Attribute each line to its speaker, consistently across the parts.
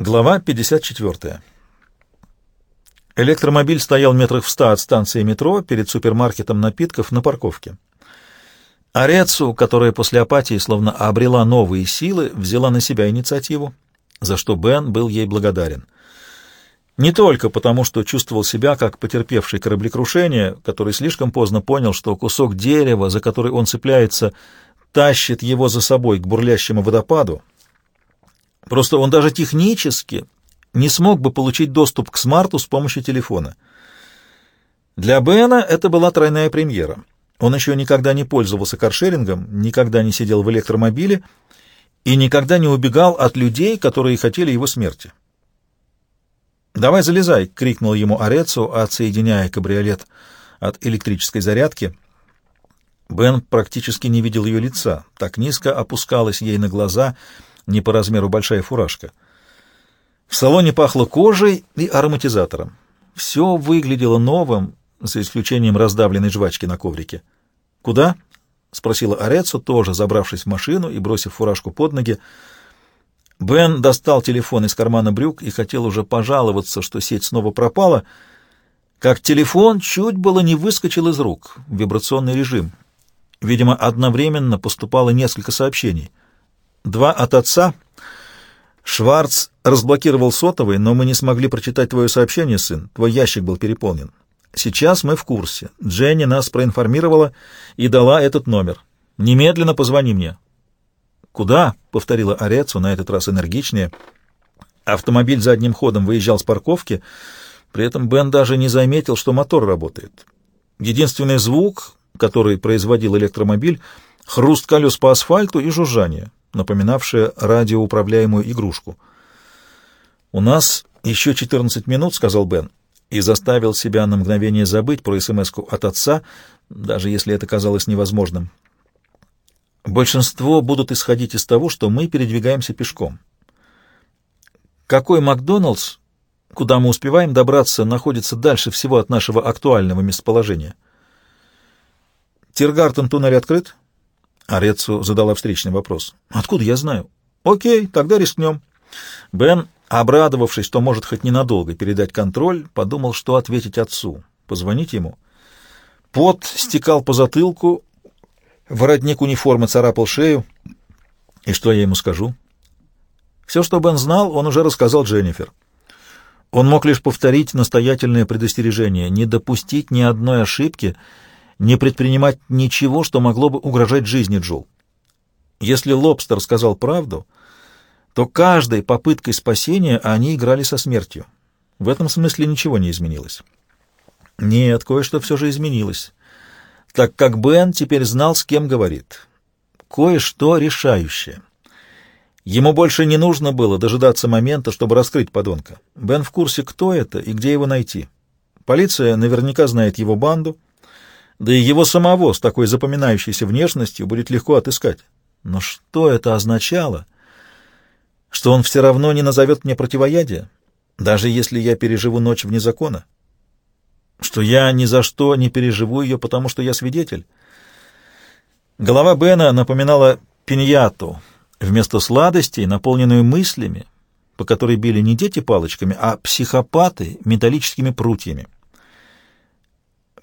Speaker 1: Глава 54. Электромобиль стоял метрах в ста от станции метро перед супермаркетом напитков на парковке. Арецу, которая после апатии словно обрела новые силы, взяла на себя инициативу, за что Бен был ей благодарен. Не только потому, что чувствовал себя как потерпевший кораблекрушение, который слишком поздно понял, что кусок дерева, за который он цепляется, тащит его за собой к бурлящему водопаду, Просто он даже технически не смог бы получить доступ к смарту с помощью телефона. Для Бена это была тройная премьера. Он еще никогда не пользовался каршерингом, никогда не сидел в электромобиле и никогда не убегал от людей, которые хотели его смерти. «Давай залезай!» — крикнул ему Орецу, отсоединяя кабриолет от электрической зарядки. Бен практически не видел ее лица, так низко опускалась ей на глаза — не по размеру большая фуражка. В салоне пахло кожей и ароматизатором. Все выглядело новым, за исключением раздавленной жвачки на коврике. «Куда?» — спросила Орецо, тоже забравшись в машину и бросив фуражку под ноги. Бен достал телефон из кармана брюк и хотел уже пожаловаться, что сеть снова пропала, как телефон чуть было не выскочил из рук, вибрационный режим. Видимо, одновременно поступало несколько сообщений — Два от отца. Шварц разблокировал сотовый, но мы не смогли прочитать твое сообщение, сын. Твой ящик был переполнен. Сейчас мы в курсе. Дженни нас проинформировала и дала этот номер. Немедленно позвони мне. Куда? повторила Орецу, на этот раз энергичнее. Автомобиль задним ходом выезжал с парковки, при этом Бен даже не заметил, что мотор работает. Единственный звук, который производил электромобиль, хруст колес по асфальту и жужжание напоминавшее радиоуправляемую игрушку. «У нас еще 14 минут», — сказал Бен, и заставил себя на мгновение забыть про смс от отца, даже если это казалось невозможным. Большинство будут исходить из того, что мы передвигаемся пешком. Какой Макдоналдс, куда мы успеваем добраться, находится дальше всего от нашего актуального местоположения? Тиргартен туннель открыт? Арецу задала встречный вопрос. «Откуда я знаю?» «Окей, тогда рискнем». Бен, обрадовавшись, что может хоть ненадолго передать контроль, подумал, что ответить отцу. Позвонить ему. Пот стекал по затылку, воротник униформы царапал шею. И что я ему скажу? Все, что Бен знал, он уже рассказал Дженнифер. Он мог лишь повторить настоятельное предостережение, не допустить ни одной ошибки — не предпринимать ничего, что могло бы угрожать жизни Джул. Если Лобстер сказал правду, то каждой попыткой спасения они играли со смертью. В этом смысле ничего не изменилось. Нет, кое-что все же изменилось, так как Бен теперь знал, с кем говорит. Кое-что решающее. Ему больше не нужно было дожидаться момента, чтобы раскрыть подонка. Бен в курсе, кто это и где его найти. Полиция наверняка знает его банду, да и его самого с такой запоминающейся внешностью будет легко отыскать. Но что это означало? Что он все равно не назовет мне противоядие, даже если я переживу ночь вне закона? Что я ни за что не переживу ее, потому что я свидетель? Голова Бена напоминала пиньяту, вместо сладостей, наполненную мыслями, по которой били не дети палочками, а психопаты металлическими прутьями.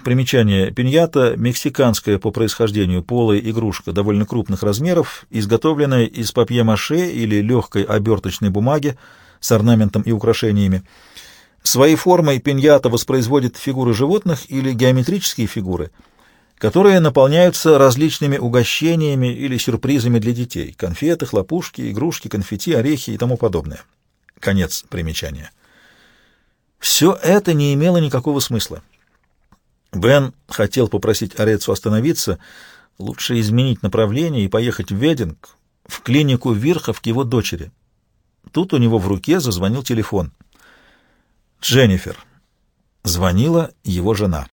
Speaker 1: Примечание. Пиньята — мексиканская по происхождению полая игрушка довольно крупных размеров, изготовленная из папье-маше или легкой оберточной бумаги с орнаментом и украшениями. Своей формой пиньята воспроизводит фигуры животных или геометрические фигуры, которые наполняются различными угощениями или сюрпризами для детей — конфеты, хлопушки, игрушки, конфетти, орехи и тому подобное. Конец примечания. Все это не имело никакого смысла. Бен хотел попросить Арецу остановиться, лучше изменить направление и поехать в Вединг, в клинику Вирхов к его дочери. Тут у него в руке зазвонил телефон. Дженнифер. Звонила его жена.